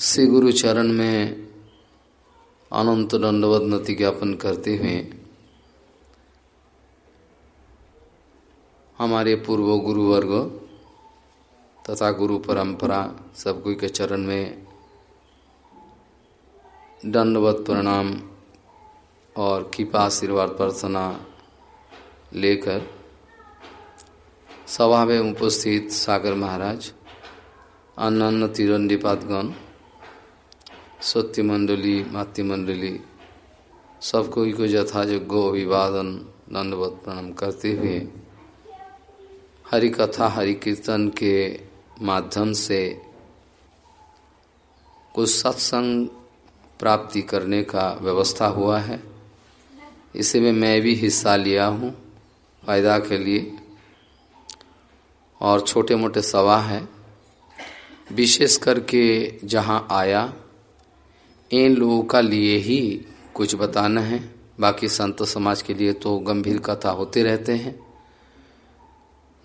श्री गुरु चरण में अनंत दंडवत नति ज्ञापन करते हुए हमारे पूर्व गुरु वर्ग तथा गुरु परंपरा सब कोई के चरण में दंडवत प्रणाम और कृपा आशीर्वाद प्रार्थना लेकर सभा में उपस्थित सागर महाराज, अन्य अन्य सत्य मंडली मातृमंडली सब कोई को यथायोग्य अभिवादन, दंडवत प्रणाम करते हुए हरि कथा, हरि कीर्तन के माध्यम से कुछ सत्संग प्राप्ति करने का व्यवस्था हुआ है। इसी में मैं भी हिस्सा लिया हूँ फ़ायदा के लिए। और छोटे मोटे सवा है। विशेष करके जहाँ आया इन लोगों का लिए ही कुछ बताना है। बाकी संत समाज के लिए तो गंभीर कथा होते रहते हैं।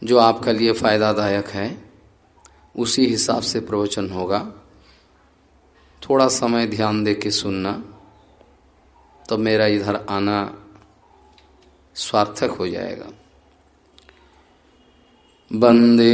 जो आपका लिए फायदादायक है, उसी हिसाब से प्रवचन होगा। थोड़ा समय ध्यान दे के सुनना तो मेरा इधर आना स्वार्थक हो जाएगा। वंदे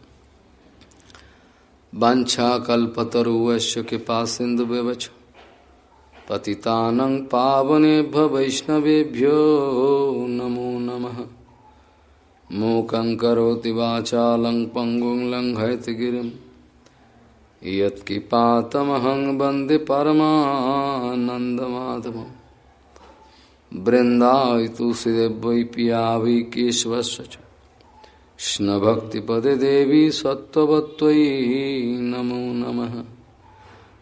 वंशाकल्पतरुवश्य कृपा सिंधु व्यवच पतितानं पावनेभ्य वैष्णवेभ्यो नमो नमः। मूकं करोति वाचालं पङ्गुं लङ्घयति गिरिं। यत्किपातमहं वंदे परमानन्दमाधवं बृन्दावि तुलसीदेव पिया वै केशवस्य च कृष्णभक्तिपदे देवी सत्त्ववत्त्वयि नमो नमः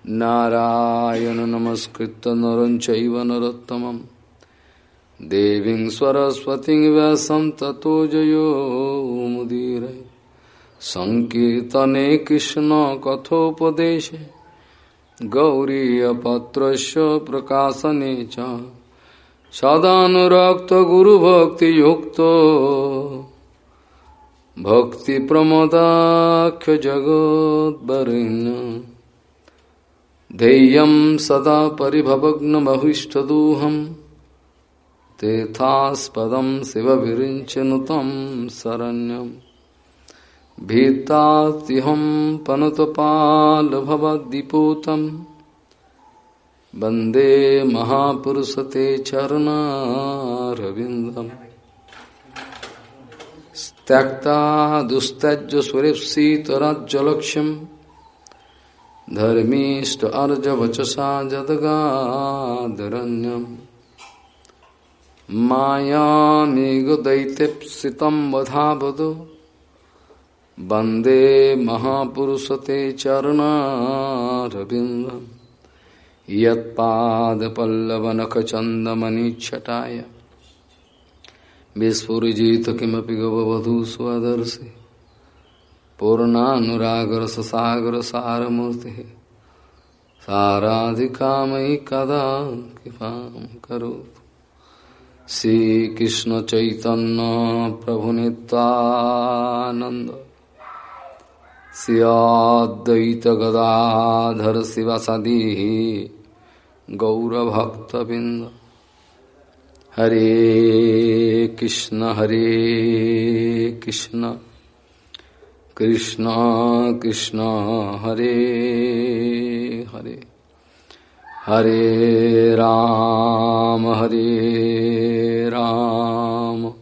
नारायण नमस्कृत नरं चैव नरोत्तमं देवीं सरस्वतीं व्यासं ततो जयो मुदीरय सङ्कीर्तने कृष्णकथोपदेशे गौरीयपत्रस्य प्रकाशने च सदानुरक्तगुरुभक्तियुक्तो भक्तिप्रमदाख्यजगोद्वरेण्य धैर्यं सदा परिभवग्नमभीष्टदूहं तीर्थास्पदं शिवविरिञ्चनुतं शरण्यं। भीतात्यहं पनुतपालभवद्दिपूतं वंदे महापुरुषते चरणारविन्दम्। त्यक्ता दुस्तज्य सुरेप्सितराज्यलक्ष्यं धर्मीष्ट अर्जवचसा जदगादरण्यं। मायामेघदैत्यप्सितं वधावदो। वंदे महापुरुषते चरणारविन्दं। यत्पादपल्लवनखचन्दमनिच्छटाय विस्फुजित किमपि गवधू स्वदर्शि पूर्णानुरागर ससागर सारमूर्ति साराधिका मयि कदा कृपा करो श्रीकृष्ण चैतन्य प्रभु नित्यानंद सियाद्वैत गदाधर शिवसदी गौरभक्तबिंद हरे कृष्ण हरे कृष्ण। कृष्ण कृष्ण, हरे हरे। हरे राम हरे राम।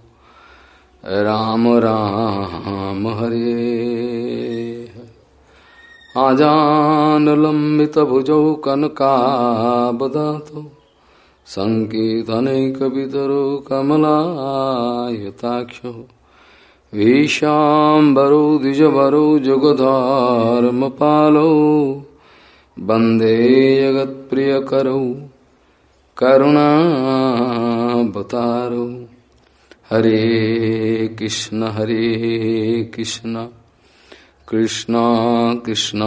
राम राम, हरे। आजानुलम्बितभुजौ कनकाबदातु सङ्कीर्तनैकपितरो कमलायताक्षो। भीशाम्बरो द्विजवरो जुगधर्मपालो वंदे जगत्प्रियकरौ, करुणावतारो। हरे कृष्ण हरे कृष्ण। कृष्ण कृष्ण,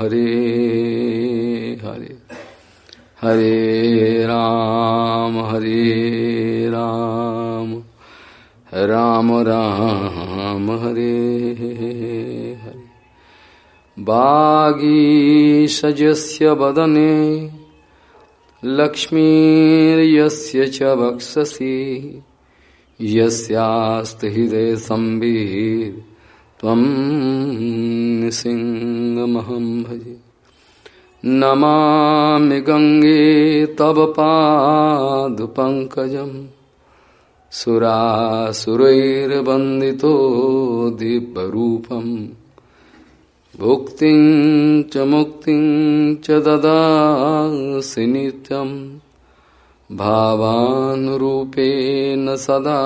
हरे हरे। हरे राम हरे राम। राम राम, हरे हरे। बागीषजस्य वदने, लक्ष्मीर्यस्य च वक्षसि। यस्यास्ति हृदय संवित् त्वं सिंहमहं भजे। नमामि गङ्गे तव पादुपङ्कजम् सुरासुरैर्वन्दितो दिव्यरूपम्। भुक्तिं च मुक्तिं च ददासि नित्यं भावानुरूपेण सदा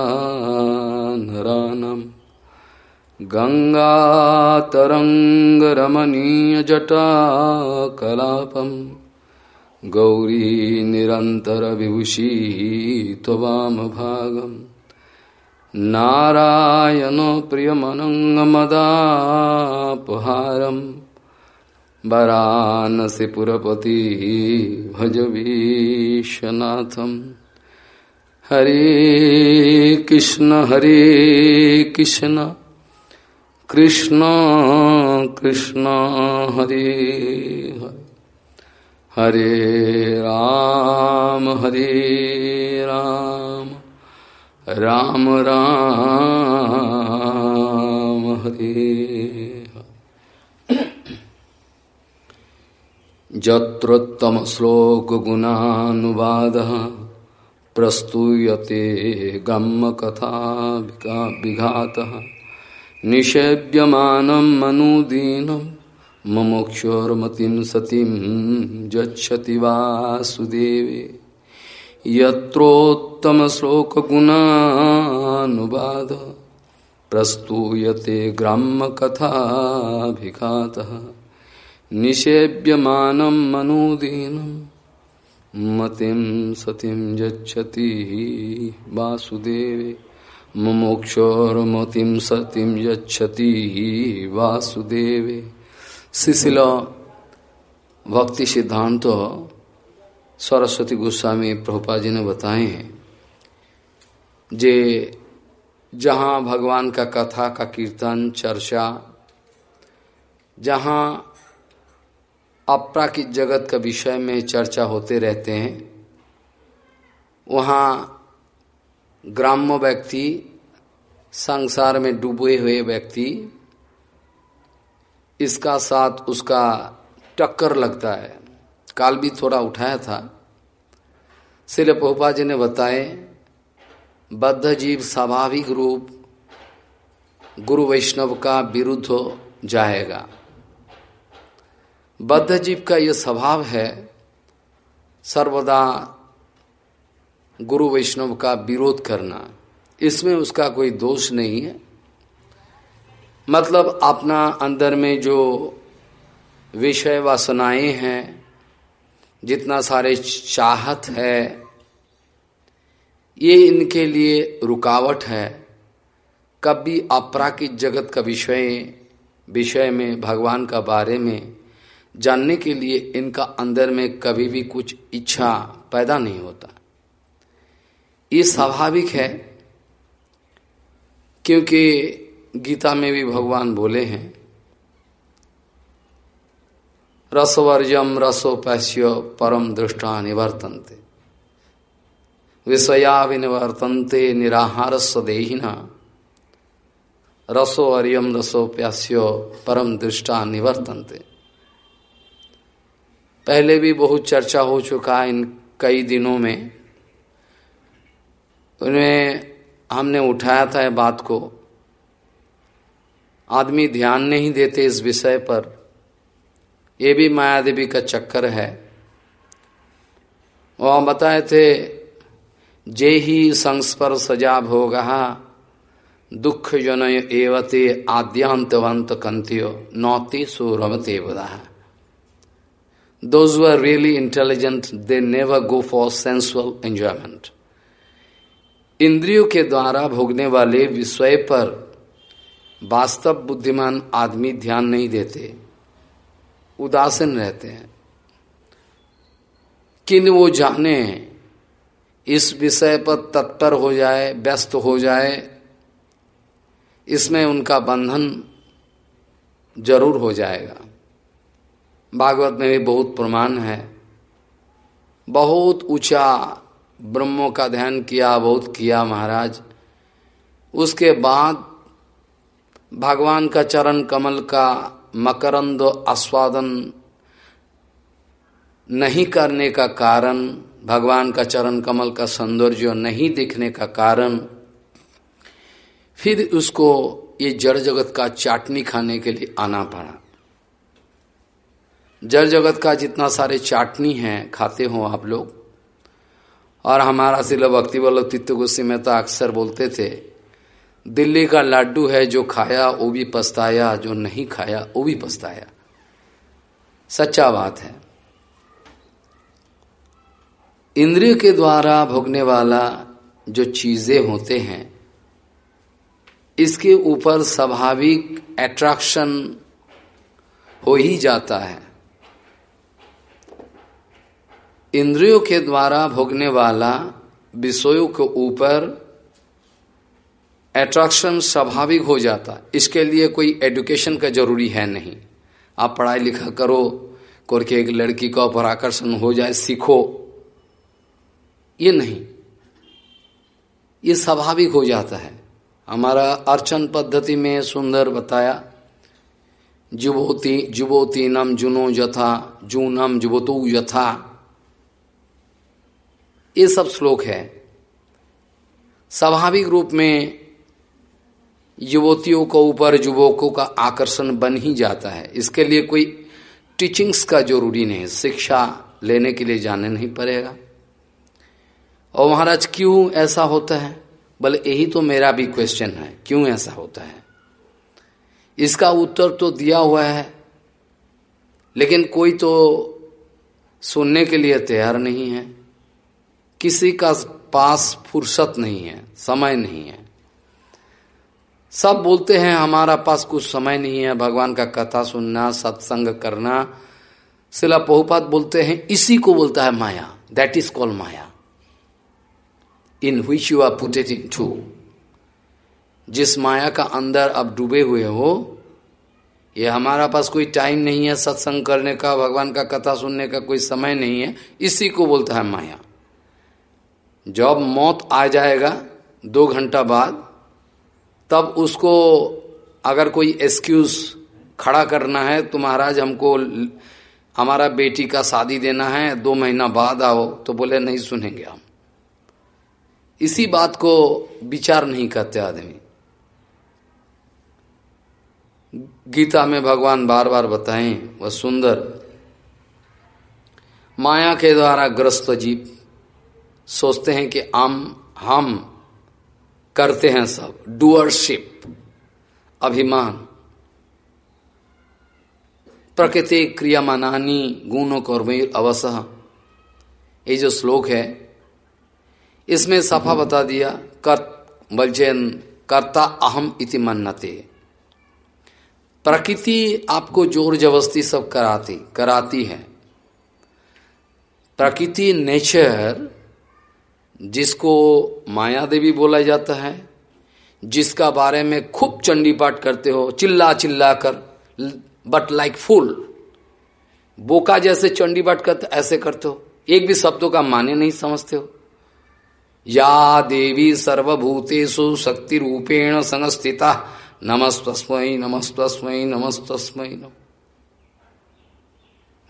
नरानम्। गङ्गातरङ्गरमणीयजटाकलापम् गौरी निरन्तरविभूषी त्ववामभागम् नारायणो प्रियमनङ्गमदापहारम्। वरानसिपुरपति भज विश्वनाथम्। हरे कृष्ण हरे कृष्ण। कृष्ण कृष्ण, हरे हरे। राम हरे राम। राम राम, हरे जत्रोत्तम श्लोक गुणानुवादः प्रस्तूयते गम्म कथा विघातः। निषेव्यमानं मनुदीनं ममोक्षोर्मतिं सतीं यच्छति वासुदेवे। यत्रोत्तमश्लोकगुणानुवाद प्रस्तूयते ग्राम्यकथाभिघातः। निषेव्यमानं मनुदीनं मतिं सतीं यच्छति वासुदेवे। मुमुक्षोर्मतिम सतिम यच्छति वासुदेवे। शिशिल भक्ति सिद्धांत सरस्वती गोस्वामी प्रभुपा जी ने बताए हैं जे जहाँ भगवान का कथा का कीर्तन चर्चा, जहाँ अपराकित जगत का विषय में चर्चा होते रहते हैं, वहाँ ग्राम्य व्यक्ति, संसार में डूबे हुए व्यक्ति, इसका साथ उसका टक्कर लगता है। काल भी थोड़ा उठाया था। सिले पोपा जी ने बताए बद्ध जीव स्वाभाविक रूप गुरु वैष्णव का विरुद्ध हो जाएगा। बद्ध जीव का यह स्वभाव है, सर्वदा गुरु वैष्णव का विरोध करना, इसमें उसका कोई दोष नहीं है। मतलब अपना अंदर में जो विषय वासनाएँ हैं, जितना सारे चाहत है, ये इनके लिए रुकावट है। कभी अपराकित जगत का विषय विषय में, भगवान का बारे में जानने के लिए इनका अंदर में कभी भी कुछ इच्छा पैदा नहीं होता। ये स्वाभाविक है, क्योंकि गीता में भी भगवान बोले हैं, रसवर्जम रसोपैश्य परम दृष्टा निवर्तनते। विषया विनिवर्तनते निराहार सदेहिना रसो अर्यम रसोप्यास्य परम दृष्टा निवर्तनते। पहले भी बहुत चर्चा हो चुका है इन कई दिनों में। उन्हें हमने उठाया था बात को। आदमी ध्यान नहीं देते इस विषय पर। ये भी माया देवी का चक्कर है। वह बताए थे जे ही संस्पर सजा भोगा दुख जन एवते आद्यांतवंत कंत्यो नौति सुरमते बदा who are really intelligent, they never go for sensual enjoyment. इंद्रियों के द्वारा भोगने वाले विषय पर वास्तव बुद्धिमान आदमी ध्यान नहीं देते, उदासीन रहते हैं। किन वो जाने इस विषय पर तत्पर हो जाए, व्यस्त हो जाए, इसमें उनका बंधन ज़रूर हो जाएगा। भागवत में भी बहुत प्रमाण है। बहुत ऊँचा ब्रह्मों का ध्यान किया, बहुत किया महाराज। उसके बाद भगवान का चरण कमल का मकरंद आस्वादन नहीं करने का कारण, भगवान का चरण कमल का सौंदर्य नहीं दिखने का कारण, फिर उसको ये जड़ जगत का चाटनी खाने के लिए आना पड़ा। जड़ जगत का जितना सारे चाटनी हैं, खाते हो आप लोग और हमारा सिला भक्ति वल्लभ तित्व गुस्सी में तो अक्सर बोलते थे, दिल्ली का लाडू है जो खाया, वो भी पछताया, जो नहीं खाया, वो भी पछताया। सच्चा बात है। इंद्रिय के द्वारा भोगने वाला जो चीज़ें होते हैं, इसके ऊपर स्वाभाविक एट्रैक्शन हो ही जाता है। इंद्रियों के द्वारा भोगने वाला विषयों के ऊपर एट्रैक्शन स्वाभाविक हो जाता। इसके लिए कोई एडुकेशन का ज़रूरी है नहीं। आप पढ़ाई लिखा करो करके एक लड़की का ऊपर आकर्षण हो जाए, सीखो। ये नहीं। ये स्वाभाविक हो जाता है। हमारा अर्चन पद्धति में सुंदर बताया, जुबोती जुबोती नम जुनो यथा, जूनम जुबोतु यथा। ये सब श्लोक है। स्वाभाविक रूप में युवतियों को ऊपर युवकों का आकर्षण बन ही जाता है। इसके लिए कोई टीचिंग्स का ज़रूरी नहीं शिक्षा लेने के लिए जाने नहीं पड़ेगा। और महाराज, क्यों ऐसा होता है? बोले, यही तो मेरा भी क्वेश्चन है, क्यों ऐसा होता है? इसका उत्तर तो दिया हुआ है, लेकिन कोई तो सुनने के लिए तैयार नहीं है। किसी का पास फुर्सत नहीं है, समय नहीं है। सब बोलते हैं, हमारा पास कुछ समय नहीं है, भगवान का कथा सुनना, सत्संग करना। सिला पहुपात बोलते हैं, इसी को बोलता है माया that is called Maya. In which you are puted into जिस माया का अंदर अब डूबे हुए हो, ये हमारा पास कोई टाइम नहीं है, सत्संग करने का, भगवान का कथा सुनने का कोई समय नहीं है, इसी को बोलता है माया। जब मौत आ जाएगा, दो घंटा बाद, तब उसको अगर कोई एक्सक्यूज खड़ा करना है तो महाराज हमको हमारा बेटी का शादी देना है, दो महीना बाद आओ तो बोले, नहीं सुनेंगे हम। इसी बात को विचार नहीं करते आदमी। गीता में भगवान बार बार बताएँ, वह सुंदर। माया के द्वारा ग्रस्त जीव सोचते हैं कि हम हम करते हैं सब। डुअरशिप अभिमान। प्रकृति क्रियामानी गुणों कर्मय अवस ये जो श्लोक है, इसमें सफ़ा बता दिया कर बलचैन कर्ता अहम इति मन्नते। प्रकृति आपको ज़ोर जबस्ती सब कराती कराती है। प्रकृति, नेचर जिसको माया देवी बोला जाता है, जिसका बारे में खूब चंडी पाठ करते हो, चिल्ला चिल्ला कर बट लाइक फूल बोका जैसे चंडी पाठ करते, ऐसे करते हो। एक भी शब्दों का माने नहीं समझते हो। या देवी सर्वभूतेषु शक्ति रूपेण संस्थिता नमस्तस्मय नमस्तस्मय नमस्तस्मय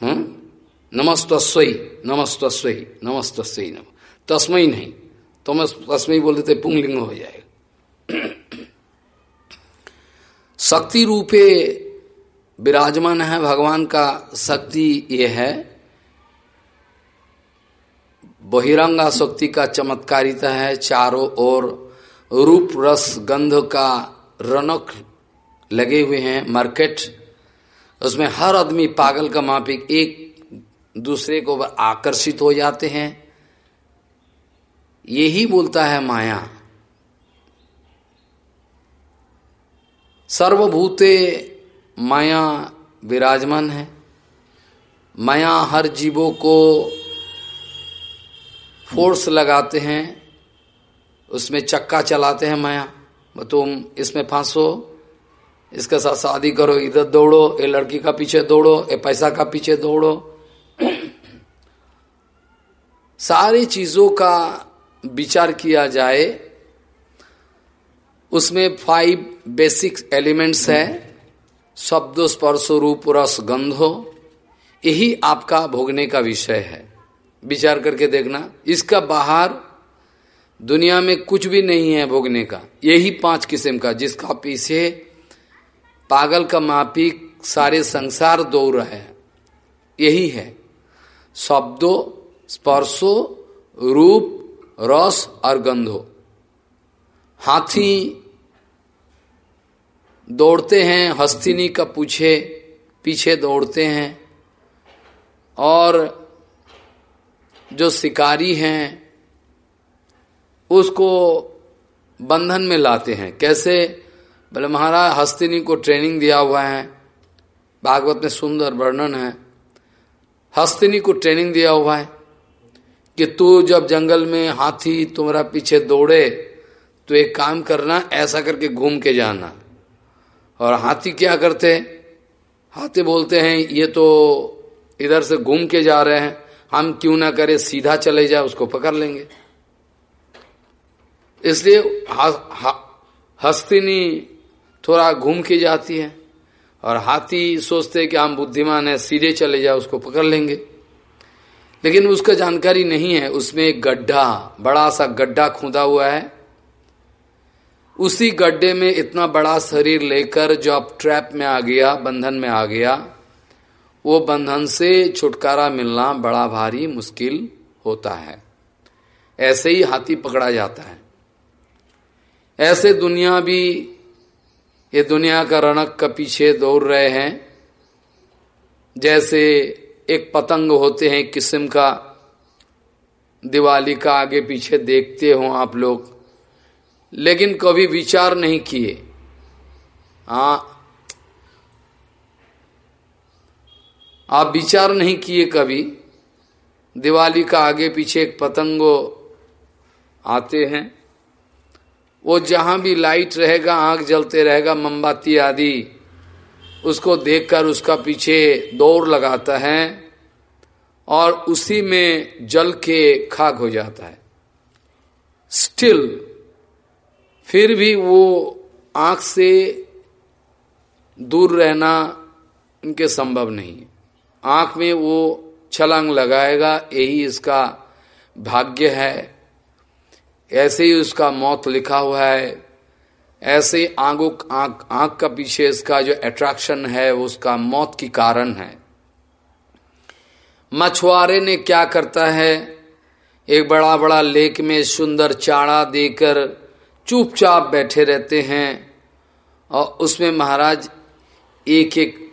हम्म? नमस्तस्वई नमस्तस्वई नमस्तस्वई नम। तस्मय नहीं। तो मैं तस्मय बोलते थे, पुंगलिंग हो जाएगा। शक्ति रूपे विराजमान है भगवान का शक्ति ये है। बहिरंगा शक्ति का चमत्कारिता है, चारों ओर रूप रस गंध का रनक लगे हुए हैं, मार्केट। उसमें हर आदमी पागल का माफिक एक दूसरे को आकर्षित हो जाते हैं। यही बोलता है माया। सर्वभूते माया विराजमान है। माया हर जीवों को फोर्स लगाते हैं, उसमें चक्का चलाते हैं माया। तुम इसमें फांसो, इसके साथ शादी करो, इधर दौड़ो, ये लड़की का पीछे दौड़ो, ये पैसा का पीछे दौड़ो। सारी चीज़ों का विचार किया जाए, उसमें फाइव बेसिक एलिमेंट्स है। शब्द, स्पर्श, रूप, रस, गंधो यही आपका भोगने का विषय है। विचार करके देखना। इसका बाहर दुनिया में कुछ भी नहीं है भोगने का। यही पाँच किस्म का, जिसका पीछे पागल का मापिक सारे संसार दौड़ हैं। यही है। शब्दों, स्पर्शो, रूप रस और गंधो हाथी दौड़ते हैं, हस्तिनी का पूछे, पीछे दौड़ते हैं और जो शिकारी हैं, उसको बंधन में लाते हैं। कैसे? बोले, महाराज, हस्तिनी को ट्रेनिंग दिया हुआ है। भागवत में सुंदर वर्णन है। हस्तिनी को ट्रेनिंग दिया हुआ है। कि तू जब जंगल में हाथी तुम्हारा पीछे दौड़े तो एक काम करना, ऐसा करके घूम के जाना। और हाथी क्या करते? हाथी बोलते हैं, ये तो इधर से घूम के जा रहे हैं, हम क्यों ना करें, सीधा चले जाए उसको पकड़ लेंगे। इसलिए हस्तिनी थोड़ा घूम के जाती है, और हाथी सोचते हैं कि हम बुद्धिमान है, सीधे चले जाए उसको पकड़ लेंगे। लेकिन उसका जानकारी नहीं है। उसमें एक गड्ढा, बड़ा सा गड्ढा खुदा हुआ है। उसी गड्ढे में इतना बड़ा शरीर लेकर जो अब ट्रैप में आ गया, बंधन में आ गया, वो बंधन से छुटकारा मिलना बड़ा भारी मुश्किल होता है। ऐसे ही हाथी पकड़ा जाता है। ऐसे दुनिया भी, ये दुनिया का रणक का पीछे दौड़ रहे हैं। जैसे एक पतंग होते हैं किस्म का दिवाली का आगे पीछे देखते हो आप लोग। लेकिन कभी विचार नहीं किए। हाँ आप विचार नहीं किए कभी। दिवाली का आगे पीछे एक पतंगो आते हैं। वो जहाँ भी लाइट रहेगा आँख जलते रहेगा, मोमबत्ती आदि उसको देखकर उसका पीछे दौड़ लगाता है और उसी में जल के खाक हो जाता है। स्टिल फिर भी वो आँख से दूर रहना उनके संभव नहीं। आँख में वो छलांग लगाएगा, यही इसका भाग्य है। ऐसे ही उसका मौत लिखा हुआ है। ऐसे आँखों आँख आँख का पीछे इसका जो अट्रैक्शन है उसका मौत की कारण है। मछुआरे ने क्या करता है? एक बड़ा बड़ा लेक में सुंदर चाड़ा देकर चुपचाप बैठे रहते हैं और उसमें महाराज एक एक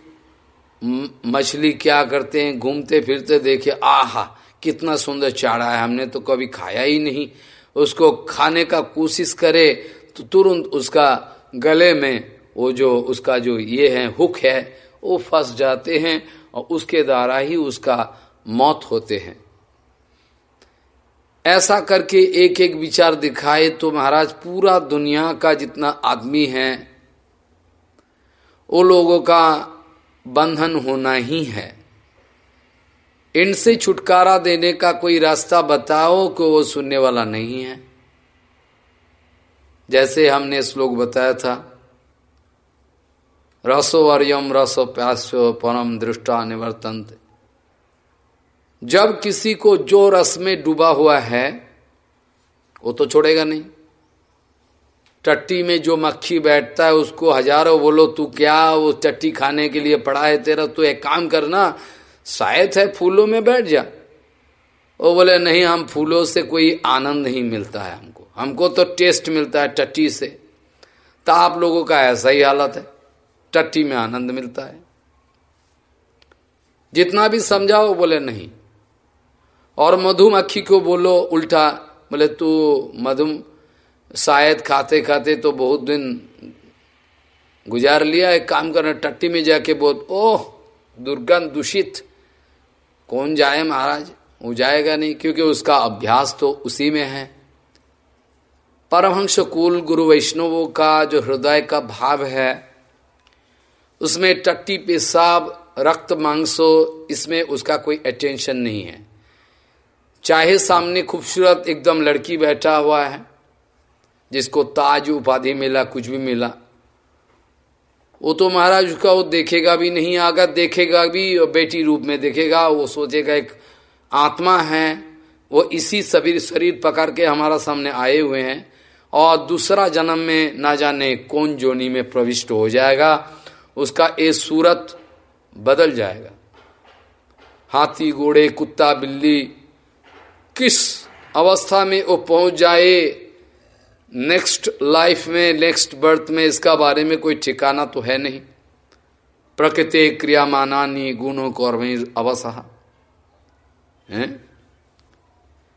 मछली क्या करते हैं? घूमते फिरते देखे, आहा, कितना सुंदर चाड़ा है, हमने तो कभी खाया ही नहीं। उसको खाने का कोशिश करे तो तुरंत उसका गले में वो जो उसका जो ये है, हुक है, वो फंस जाते हैं और उसके द्वारा ही उसका मौत होते हैं। ऐसा करके एक एक विचार दिखाए तो महाराज पूरा दुनिया का जितना आदमी है, वो लोगों का बंधन होना ही है। इनसे छुटकारा देने का कोई रास्ता बताओ कि वो सुनने वाला नहीं है। जैसे हमने श्लोक बताया था, रसो अर्यम रसो प्यासो परम दृष्टा निवर्तंत जब किसी को जो रस में डूबा हुआ है, वो तो छोड़ेगा नहीं। टट्टी में जो मक्खी बैठता है, उसको हज़ारों बोलो, तू क्या वो टट्टी खाने के लिए पड़ा है तेरा? तू एक काम करना, शायद है फूलों में बैठ जा। वो बोले, नहीं, हम फूलों से कोई आनंद नहीं मिलता है हमको। हमको तो टेस्ट मिलता है टट्टी से। तो आप लोगों का ऐसा ही हालत है। टट्टी में आनंद मिलता है। जितना भी समझाओ बोले नहीं। और मधुमक्खी को बोलो उल्टा, बोले तू मधुम, शायद खाते खाते तो बहुत दिन गुजार लिया एक काम करना टट्टी में जाके बोल ओह, दुर्गंध, दूषित। कौन जाए महाराज? वो जाएगा नहीं, क्योंकि उसका अभ्यास तो उसी में है। परमहंस कुल गुरु वैष्णवों का जो हृदय का भाव है, उसमें टट्टी, पेशाब, रक्त, मांसो, इसमें उसका कोई अटेंशन नहीं है। चाहे सामने खूबसूरत एकदम लड़की बैठा हुआ है, जिसको ताज उपाधि मिला, कुछ भी मिला, वो तो महाराज उसका वो देखेगा भी नहीं, आगा देखेगा भी, और बेटी रूप में देखेगा, वो सोचेगा एक आत्मा है, वो इसी सभी शरीर पकड़ के हमारा सामने आए हुए हैं। और दूसरा जन्म में ना जाने कौन जोनी में प्रविष्ट हो जाएगा, उसका ये सूरत बदल जाएगा। हाथी, घोड़े, कुत्ता, बिल्ली, किस अवस्था में वो पहुँच जाए, नेक्स्ट लाइफ में, नेक्स्ट बर्थ में, इसका बारे में कोई ठिकाना तो है नहीं। प्रकृति क्रियामानी गुणों कर्म अवसहा।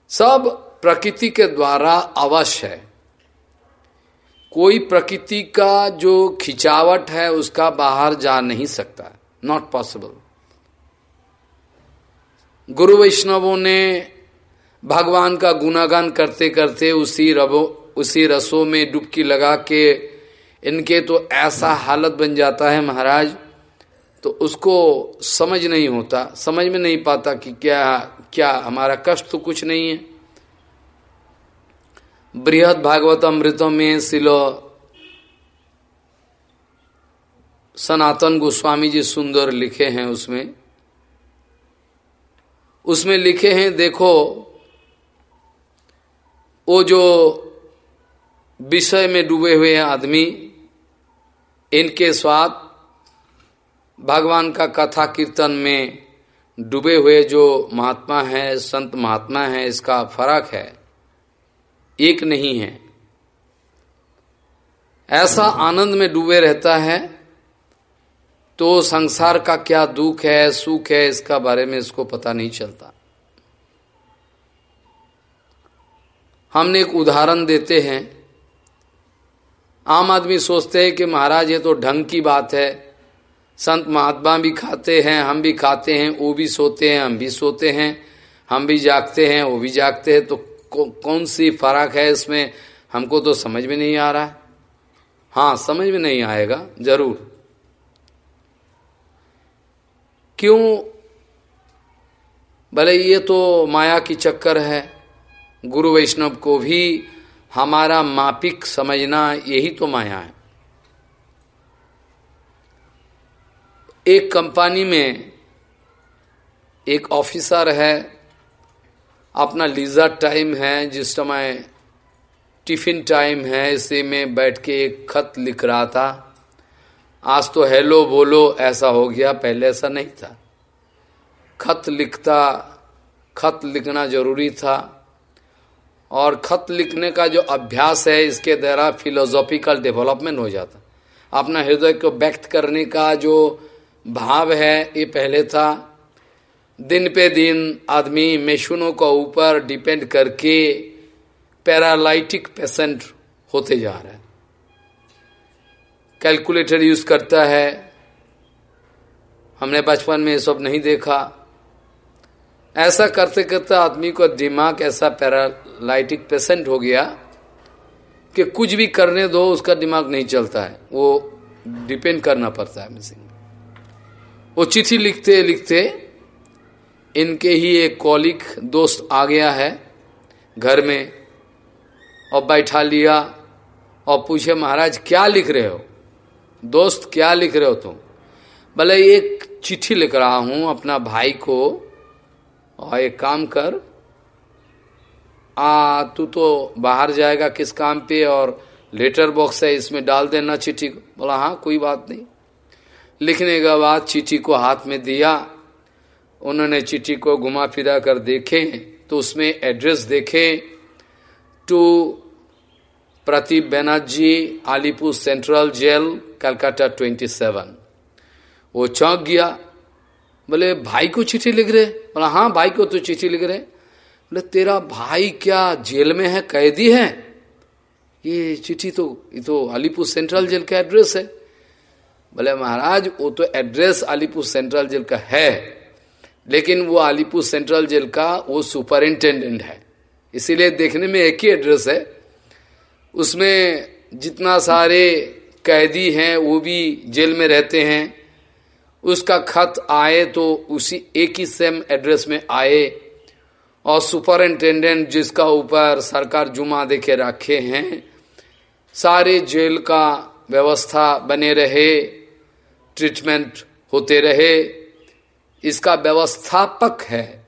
सब प्रकृति के द्वारा अवश्य है। कोई प्रकृति का जो खिंचावट है, उसका बाहर जा नहीं सकता। नॉट पॉसिबल गुरु वैष्णवों ने भगवान का गुनागान करते करते उसी रबो, उसी रसों में डुबकी लगा के इनके तो ऐसा हालत बन जाता है महाराज तो उसको समझ नहीं होता, समझ में नहीं पाता कि क्या क्या हमारा कष्ट तो कुछ नहीं है। बृहद भागवत अमृतों में सिलो सनातन गोस्वामी जी सुंदर लिखे हैं उसमें। उसमें लिखे हैं, देखो, वो जो विषय में डूबे हुए आदमी, इनके स्वाद भगवान का कथा कीर्तन में डूबे हुए जो महात्मा है, संत महात्मा है, इसका फ़र्क है। एक नहीं है। ऐसा आनंद में डूबे रहता है तो संसार का क्या दुख है, सुख है, इसका बारे में इसको पता नहीं चलता। हमने एक उदाहरण देते हैं। आम आदमी सोचते हैं कि महाराज, ये तो ढंग की बात है। संत महात्मा भी खाते हैं, हम भी खाते हैं, वो भी सोते हैं, हम भी सोते हैं, हम भी जागते हैं, वो भी जागते हैं तो कौन सी फ़र्क है इसमें? हमको तो समझ में नहीं आ रहा। है हाँ समझ में नहीं आएगा, ज़रूर। क्यों? भले ये तो माया की चक्कर है। गुरु वैष्णव को भी हमारा मापिक समझना यही तो माया है। एक कंपनी में एक ऑफिसर है अपना लीजर टाइम है, जिस समय टिफ़िन टाइम है, इसे में बैठ के एक खत लिख रहा था। आज तो हेलो बोलो, ऐसा हो गया, पहले ऐसा नहीं था। खत लिखता, खत लिखना ज़रूरी था। और खत लिखने का जो अभ्यास है, इसके द्वारा फिलोसॉफिकल डेवलपमेंट हो जाता। अपना हृदय को व्यक्त करने का जो भाव है, ये पहले था। दिन पे दिन आदमी मेशुनों का ऊपर डिपेंड करके पैरालाइटिक पेशेंट होते जा रहा है। कैलकुलेटर यूज़ करता है। हमने बचपन में ये सब नहीं देखा। ऐसा करते करते आदमी को दिमाग ऐसा पैरालाइटिक पेशेंट हो गया कि कुछ भी करने दो, उसका दिमाग नहीं चलता है। वो डिपेंड करना पड़ता है मिसिंग वो चिट्ठी लिखते लिखते इनके ही एक कॉलिक दोस्त आ गया है घर में और बैठा लिया और पूछे, महाराज, क्या लिख रहे हो? दोस्त, क्या लिख रहे हो तुम? भले एक चिट्ठी लिख रहा हूँ अपना भाई को। और एक काम कर। आ, तू तो बाहर जाएगा किस काम पे और लेटर बॉक्स है, इसमें डाल देना चिट्ठी को। बोला हाँ कोई बात नहीं। लिखने के बाद चिट्ठी को हाथ में दिया। उन्होंने चिट्ठी को घुमा फिरा कर देखे तो उसमें एड्रेस देखे to Pratip Banerjee Alipur central jail Calcutta 27 वो चौंक गया। बोले, भाई को चिट्ठी लिख रहे? बोला हाँ भाई को तो चिट्ठी लिख रहे। बोले, तेरा भाई क्या जेल में है? कैदी है? ये चिट्ठी तो ये तो अलीपुर सेंट्रल जेल का एड्रेस है। बोले, महाराज, वो तो एड्रेस अलीपुर सेंट्रल जेल का है। लेकिन वो अलीपुर सेंट्रल जेल का वो सुपरिंटेंडेंट है। इसीलिए देखने में एक ही एड्रेस है। उसमें जितना सारे कैदी हैं, वो भी जेल में रहते हैं। उसका खत आए तो उसी एक ही सेम एड्रेस में आए। और सुपरिंटेंडेंट जिसका ऊपर सरकार जुमा देके रखे हैं, सारे जेल का व्यवस्था बने रहे, ट्रीटमेंट होते रहे। इसका व्यवस्थापक है।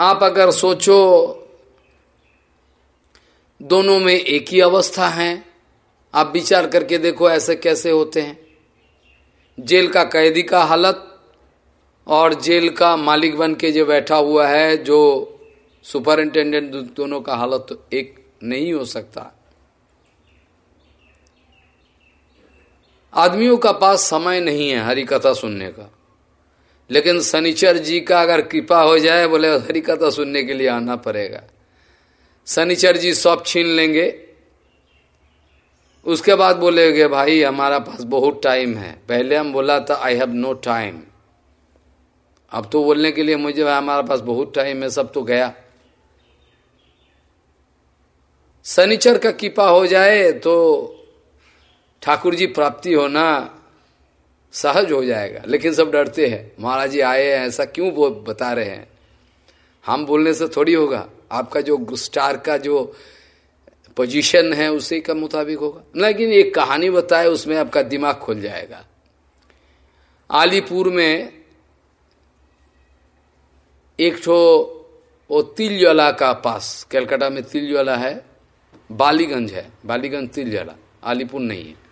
आप अगर सोचो, दोनों में एक ही अवस्था है। आप विचार करके देखो ऐसे कैसे होते हैं। जेल का कैदी का हालत और जेल का मालिक बन के जो बैठा हुआ है, जो सुपरिंटेंडेंट दोनों का हालत तो एक नहीं हो सकता। आदमियों का पास समय नहीं है हरी कथा सुनने का। लेकिन शनिचर जी का अगर कृपा हो जाए, बोले, हरी कथा सुनने के लिए आना पड़ेगा। शनिचर जी सब छीन लेंगे। उसके बाद बोलेगे, भाई, हमारा पास बहुत टाइम है। पहले हम बोला था आई हैव नो टाइम अब तो बोलने के लिए मुझे, भाई, हमारा पास बहुत टाइम है, सब तो गया। शनिचर का कृपा हो जाए तो ठाकुर जी प्राप्ति होना सहज हो जाएगा। लेकिन सब डरते हैं। महाराज जी आए हैं, ऐसा क्यों वो बता रहे हैं? हम बोलने से थोड़ी होगा। आपका जो स्टार का जो पोजीशन है, उसी का मुताबिक होगा। लेकिन एक कहानी बताए, उसमें आपका दिमाग खुल जाएगा। आलीपुर में एक ठो, वो तिलजला का पास, कलकत्ता में तिलजला है, बालीगंज है। बालीगंज तिलजला, आलीपुर नहीं है।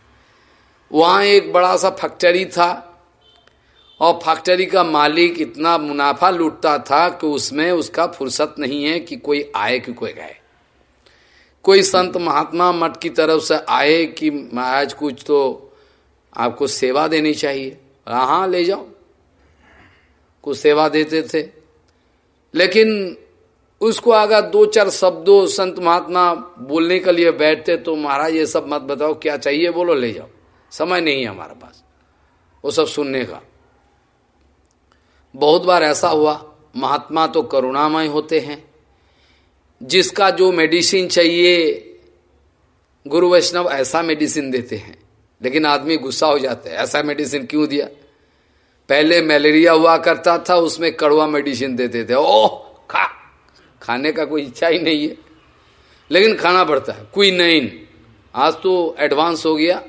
वहाँ एक बड़ा सा फैक्ट्री था और फैक्ट्री का मालिक इतना मुनाफा लूटता था कि उसमें उसका फुर्सत नहीं है कि कोई आए कि कोई गए। कोई संत महात्मा मठ की तरफ़ से आए कि महाराज कुछ तो आपको सेवा देनी चाहिए। हाँ ले जाओ। कुछ सेवा देते थे। लेकिन उसको अगर दो चार शब्दों संत महात्मा बोलने के लिए बैठते तो महाराज ये सब मत बताओ, क्या चाहिए बोलो, ले जाओ। समय नहीं है हमारे पास। वो सब सुनने का। बहुत बार ऐसा हुआ, महात्मा तो करुणामय होते हैं। जिसका जो मेडिसिन चाहिए, गुरु वैष्णव ऐसा मेडिसिन देते हैं, लेकिन आदमी गुस्सा हो जाता है, ऐसा मेडिसिन क्यों दिया? पहले मलेरिया हुआ करता था, उसमें कड़वा मेडिसिन देते थे। ओह, खा। खाने का कोई इच्छा ही नहीं है। लेकिन खाना पड़ता है। नहीं आज तो एडवांस हो गया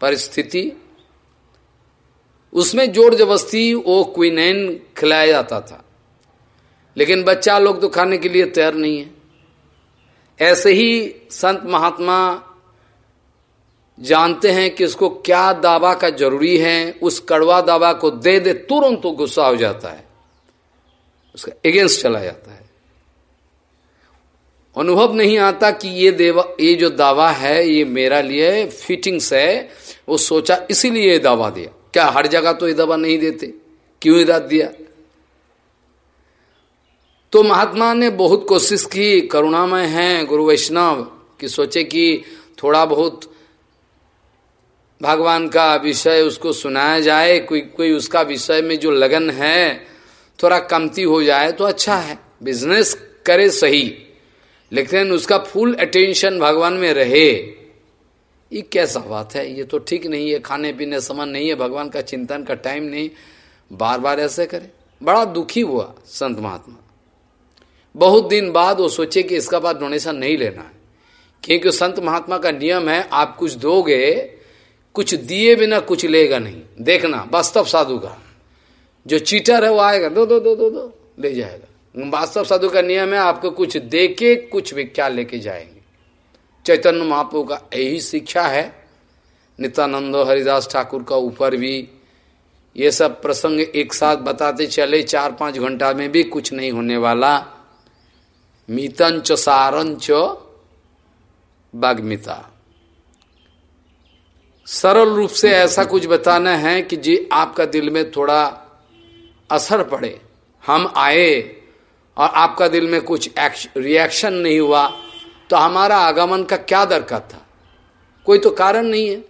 परिस्थिति, उसमें ज़ोर जबरस्ती वो क्विनैन खिलाया जाता था। लेकिन बच्चा लोग तो खाने के लिए तैयार नहीं है। ऐसे ही संत महात्मा जानते हैं कि उसको क्या दावा का ज़रूरी है, उस कड़वा दावा को दे दे, तुरंत तो गुस्सा हो जाता है। उसका अगेंस्ट चला जाता है। अनुभव नहीं आता कि ये देवा, ये जो दावा है, ये मेरा लिए फिटिंग्स है वो सोचा इसीलिए ये दावा दिया। क्या हर जगह तो ये दवा नहीं देते? क्यों इराद दिया? तो महात्मा ने बहुत कोशिश की, करुणामय है, गुरु वैष्णव, कि सोचे कि थोड़ा बहुत भगवान का विषय उसको सुनाया जाए, कोई कोई उसका विषय में जो लगन है, थोड़ा कमती हो जाए तो अच्छा है। बिज़नेस करे सही। लेकिन उसका फुल अटेंशन भगवान में रहे। ये कैसा बात है? ये तो ठीक नहीं है, खाने पीने समान नहीं है, भगवान का चिंतन का टाइम नहीं। बार बार ऐसे करे। बड़ा दुखी हुआ संत महात्मा। बहुत दिन बाद वो सोचे कि इसका बाद डोनेशन नहीं लेना है। क्योंकि संत महात्मा का नियम है, आप कुछ दोगे, कुछ दिए बिना कुछ लेगा नहीं। देखना वास्तव साधु का। जो चीटर है वो आएगा, दो दो दो दो दो, ले जाएगा। वास्तव साधु का नियम है, आपको कुछ दे के कुछ विख्या लेके जाएँगे। चैतन्य महाप्रभु का यही शिक्षा है। नित्यानंद हरिदास ठाकुर का ऊपर भी ये सब प्रसंग एक साथ बताते चले, चार पाँच घंटा में भी कुछ नहीं होने वाला। मीतंच सारंच बाग्मिता। सरल रूप से ऐसा कुछ बताना है कि जी आपका दिल में थोड़ा असर पड़े। हम आए और आपका दिल में कुछ रिएक्शन नहीं हुआ तो हमारा आगमन का क्या दरकार था? कोई तो कारण नहीं है।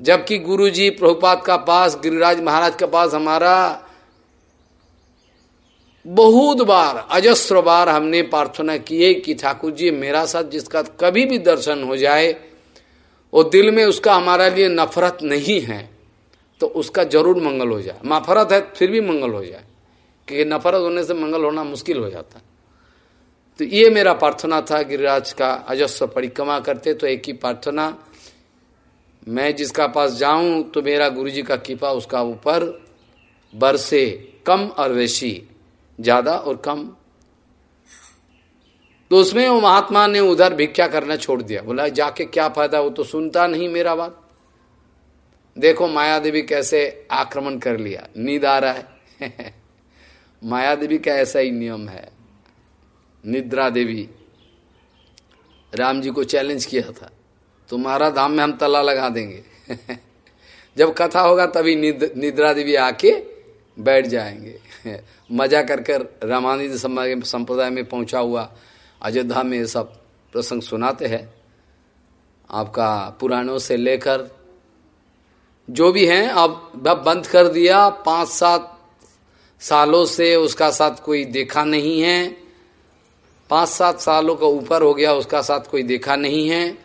जबकि गुरुजी प्रभुपाद का पास, गिरिराज महाराज के पास हमारा बहुत बार अजस्त्र बार हमने प्रार्थना किए कि ठाकुर जी, मेरा साथ जिसका कभी भी दर्शन हो जाए, वो दिल में उसका हमारा लिए नफरत नहीं है तो उसका ज़रूर मंगल हो जाए। नफरत है, फिर भी मंगल हो जाए। क्योंकि नफरत होने से मंगल होना मुश्किल हो जाता। तो ये मेरा प्रार्थना था गिरिराज का अजस्व परिक्रमा करते तो एक ही प्रार्थना, मैं जिसका पास जाऊँ तो मेरा गुरुजी का कृपा उसका ऊपर बरसे, कम और वैसी ज़्यादा और कम। तो उसमें वो महात्मा ने उधर भिक्षा करना छोड़ दिया। बोला, जाके क्या फ़ायदा, वो तो सुनता नहीं मेरा बात। देखो माया देवी कैसे आक्रमण कर लिया। नींद आ रहा है। माया देवी का ऐसा ही नियम है। निद्रा देवी राम जी को चैलेंज किया था। तुम्हारा धाम में हम तला लगा देंगे। जब कथा होगा तभी निद, निद्रा देवी आके बैठ जाएँगे। मज़ा कर कर रामानंद संप्रदाय में पहुँचा हुआ। अयोध्या में सब प्रसंग सुनाते हैं। आपका पुराणों से लेकर जो भी हैं अब बंद कर दिया। पाँच सात सालों से उसका साथ कोई देखा नहीं है। पाँच सात सालों का ऊपर हो गया, उसका साथ कोई देखा नहीं है।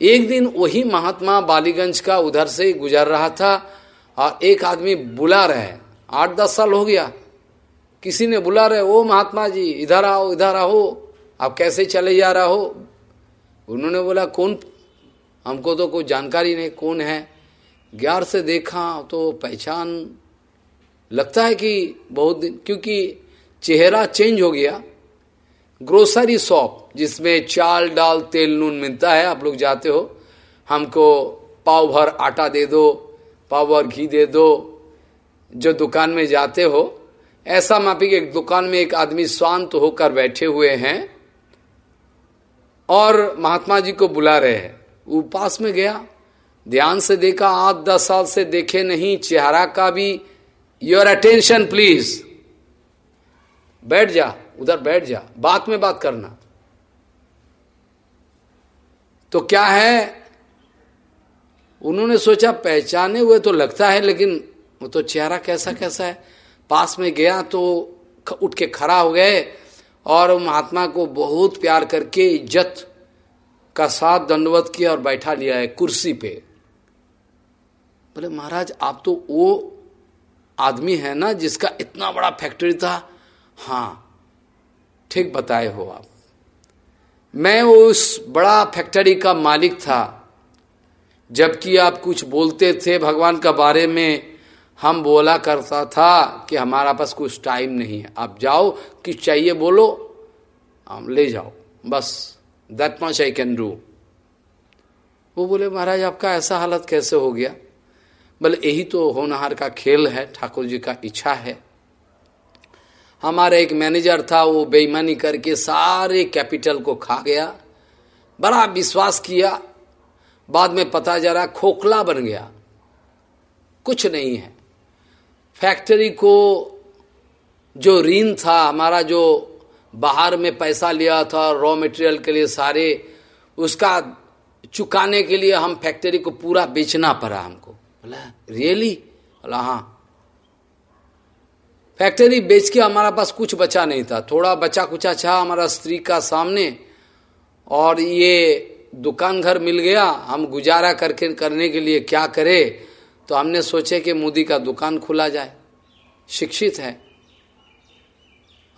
एक दिन वही महात्मा बालीगंज का उधर से गुजर रहा था और एक आदमी बुला रहे आठ दस साल हो गया। किसी ने बुला रहे ओ महात्मा जी, इधर आओ इधर आओ। आप कैसे चले जा रहा हो? उन्होंने बोला, कौन? हमको तो कोई जानकारी नहीं, कौन है? ग्यार से देखा तो पहचान लगता है कि बहुत दिन, क्योंकि चेहरा चेंज हो गया। ग्रोसरी शॉप, जिसमें चाल डाल तेल, नून मिलता है, आप लोग जाते हो, हमको पाव भर आटा दे दो, पाव भर घी दे दो, जो दुकान में जाते हो, ऐसा मापी एक दुकान में एक आदमी शांत होकर बैठे हुए हैं, और महात्मा जी को बुला रहे हैं। वो पास में गया, ध्यान से देखा, आठ दस साल से देखे नहीं, चेहरा का भी योर अटेंशन प्लीज़ बैठ जा, उधर बैठ जा। बात में बात करना। तो क्या है? उन्होंने सोचा, पहचाने हुए तो लगता है, लेकिन वो तो चेहरा कैसा कैसा है। पास में गया तो उठ के खड़ा हो गए और महात्मा को बहुत प्यार करके इज़्ज़त का साथ दंडवत किया और बैठा लिया है कुर्सी पे। बोले, महाराज, आप तो वो आदमी है ना जिसका इतना बड़ा फैक्ट्री था? हाँ ठीक बताए हो आप। मैं उस बड़ा फैक्ट्री का मालिक था। जबकि आप कुछ बोलते थे भगवान का बारे में, हम बोला करता था कि हमारा पास कुछ टाइम नहीं है। आप जाओ कि चाहिए बोलो हम ले जाओ। बस that much I can do वो बोले, महाराज, आपका ऐसा हालत कैसे हो गया? बोले यही तो होनहार का खेल है, ठाकुर जी का इच्छा है। हमारा एक मैनेजर था, वो बेईमानी करके सारे कैपिटल को खा गया, बड़ा विश्वास किया। बाद में पता जा खोखला बन गया। कुछ नहीं है। फैक्ट्री को जो ऋण था, हमारा जो बाहर में पैसा लिया था रॉ मटेरियल के लिए सारे, उसका चुकाने के लिए हम फैक्ट्री को पूरा बेचना पड़ा हमको। बोला रियली बोला हाँ. फैक्ट्री बेच के हमारा पास कुछ बचा नहीं था। थोड़ा बचा कुचा छा हमारा स्त्री का सामने। और ये दुकान घर मिल गया। हम गुजारा करके, करने के लिए क्या करे? तो हमने सोचे कि मोदी का दुकान खुला जाए। शिक्षित है।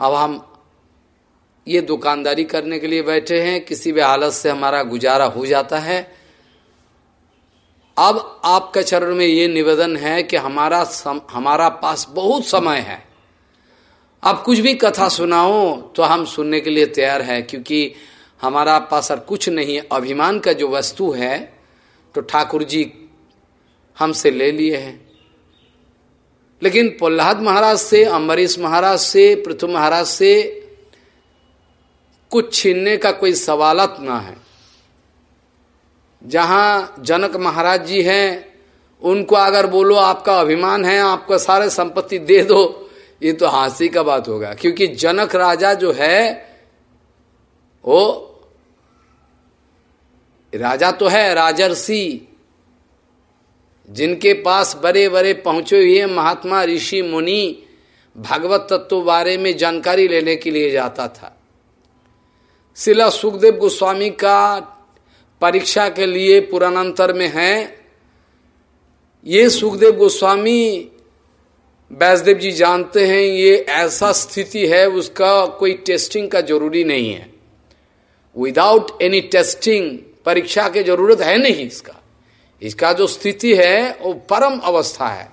अब हम ये दुकानदारी करने के लिए बैठे हैं। किसी भी हालत से हमारा गुजारा हो जाता है। अब आपके चरण में ये निवेदन है कि हमारा सम, हमारा पास बहुत समय है। अब कुछ भी कथा सुनाओ तो हम सुनने के लिए तैयार है क्योंकि हमारा पास और कुछ नहीं अभिमान का जो वस्तु है तो ठाकुर जी हमसे ले लिए हैं। लेकिन प्रहलाद महाराज से अम्बरीश महाराज से पृथ्वी महाराज से कुछ छीनने का कोई सवालत ना है। जहाँ जनक महाराज जी हैं, उनको अगर बोलो आपका अभिमान है, आपका सारे संपत्ति दे दो, ये तो हांसी का बात होगा। क्योंकि जनक राजा जो है, वो राजा तो है, राजर्षि, जिनके पास बड़े बड़े पहुँचे हुए महात्मा ऋषि मुनि, भगवत तत्व बारे में जानकारी लेने के लिए जाता था। शिला सुखदेव गोस्वामी का परीक्षा के लिए पुरानांतर में है। ये सुखदेव गोस्वामी वैसदेव जी जानते हैं, ये ऐसा स्थिति है, उसका कोई टेस्टिंग का ज़रूरी नहीं है। विदाउट एनी टेस्टिंग परीक्षा की ज़रूरत है नहीं इसका। इसका जो स्थिति है, वो परम अवस्था है।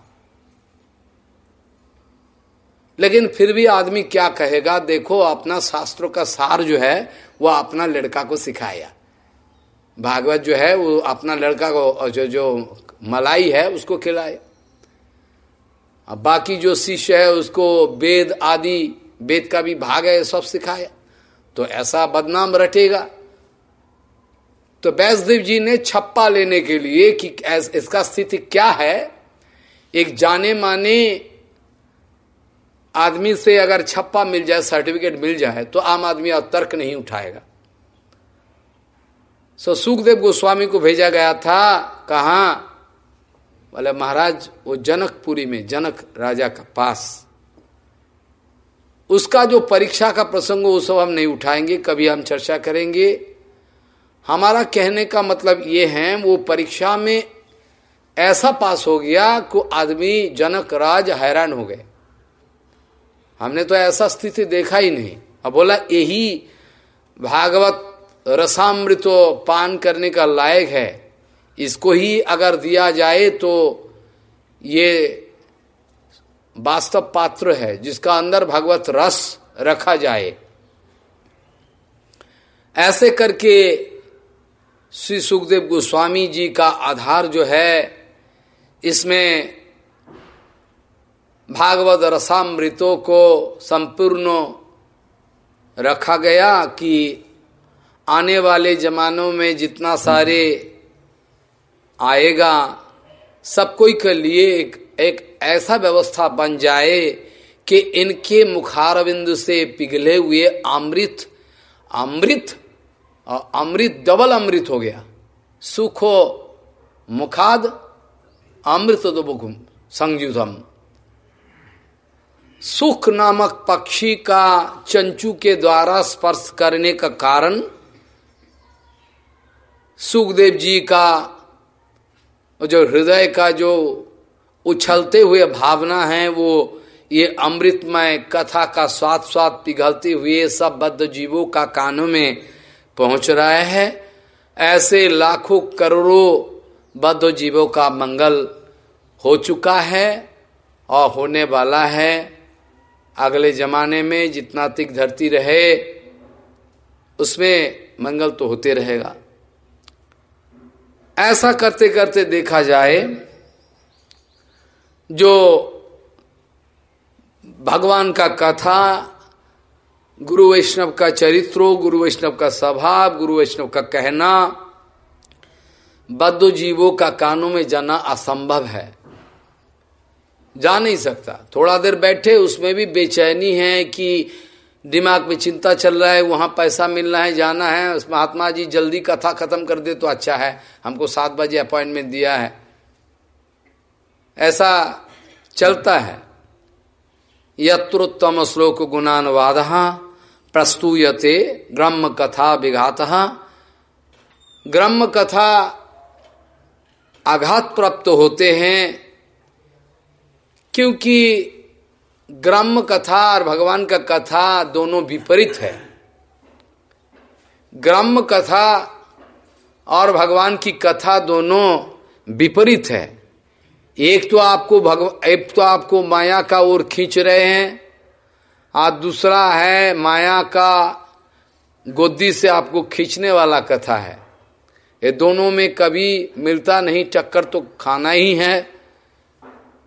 लेकिन फिर भी आदमी क्या कहेगा, देखो, अपना शास्त्रों का सार जो है, वो अपना लड़का को सिखाया। भागवत जो है, वो अपना लड़का को जो जो मलाई है, उसको खिलाए। अब बाकी जो शिष्य है, उसको वेद आदि, वेद का भी भाग है, सब सिखाया। तो ऐसा बदनाम रटेगा। तो वैष्णदेव जी ने छप्पा लेने के लिए कि इसका स्थिति क्या है, एक जाने माने आदमी से अगर छप्पा मिल जाए, सर्टिफिकेट मिल जाए तो आम आदमी अब तर्क नहीं उठाएगा। सो सुखदेव गोस्वामी को भेजा गया था, कहा? बोले, महाराज, वो जनकपुरी में, जनक राजा का पास। उसका जो परीक्षा का प्रसंग वो सब हम नहीं उठाएँगे, कभी हम चर्चा करेंगे। हमारा कहने का मतलब ये है, वो परीक्षा में ऐसा पास हो गया को आदमी जनक राज हैरान हो गए। हमने तो ऐसा स्थिति देखा ही नहीं। अब बोला यही भागवत रसामृतो पान करने का लायक है। इसको ही अगर दिया जाए तो ये वास्तव पात्र है, जिसका अंदर भगवत रस रखा जाए। ऐसे करके श्री सुखदेव गोस्वामी जी का आधार जो है, इसमें भागवत रसामृतों को संपूर्ण रखा गया कि आने वाले जमानों में जितना सारे आएगा सब कोई के लिए एक, एक ऐसा व्यवस्था बन जाए कि इनके मुखारबिंदु से पिघले हुए अमृत अमृत और अमृत डबल अमृत हो गया। सुखो मुखाद अमृत दुबुकुम संयुतम सुख नामक पक्षी का चंचू के द्वारा स्पर्श करने का कारण सुखदेव जी का जो हृदय का जो उछलते हुए भावना है, वो ये अमृतमय कथा का स्वाद स्वाद पिघलते हुए सब बद्ध जीवों का कानों में पहुँच रहा है। ऐसे लाखों करोड़ों बद्ध जीवों का मंगल हो चुका है और होने वाला है। अगले जमाने में जितना तिक धरती रहे, उसमें मंगल तो होते रहेगा। ऐसा करते करते देखा जाए, जो भगवान का कथा, गुरु वैष्णव का चरित्रो, गुरु वैष्णव का स्वभाव, गुरु वैष्णव का कहना, बद्ध जीवों का कानों में जाना असंभव है। जा नहीं सकता। थोड़ा देर बैठे, उसमें भी बेचैनी है कि दिमाग में चिंता चल रहा है, वहाँ पैसा मिलना है, जाना है, उस महात्मा जी जल्दी कथा खत्म कर दे तो अच्छा है। हमको सात बजे अपॉइंटमेंट दिया है। ऐसा चलता है। यत्रोत्तम श्लोक गुणानुवाद प्रस्तूयते ग्रम कथा विघात। ग्रम कथा आघात प्राप्त होते हैं, क्योंकि ग्राम्य कथा और भगवान का कथा दोनों विपरीत है। ग्राम्य कथा और भगवान की कथा दोनों विपरीत है। एक तो आपको भगवान एक तो आपको माया का ओर खींच रहे हैं, और दूसरा है माया का गोदी से आपको खींचने वाला कथा है। ये दोनों में कभी मिलता नहीं टक्कर तो खाना ही है।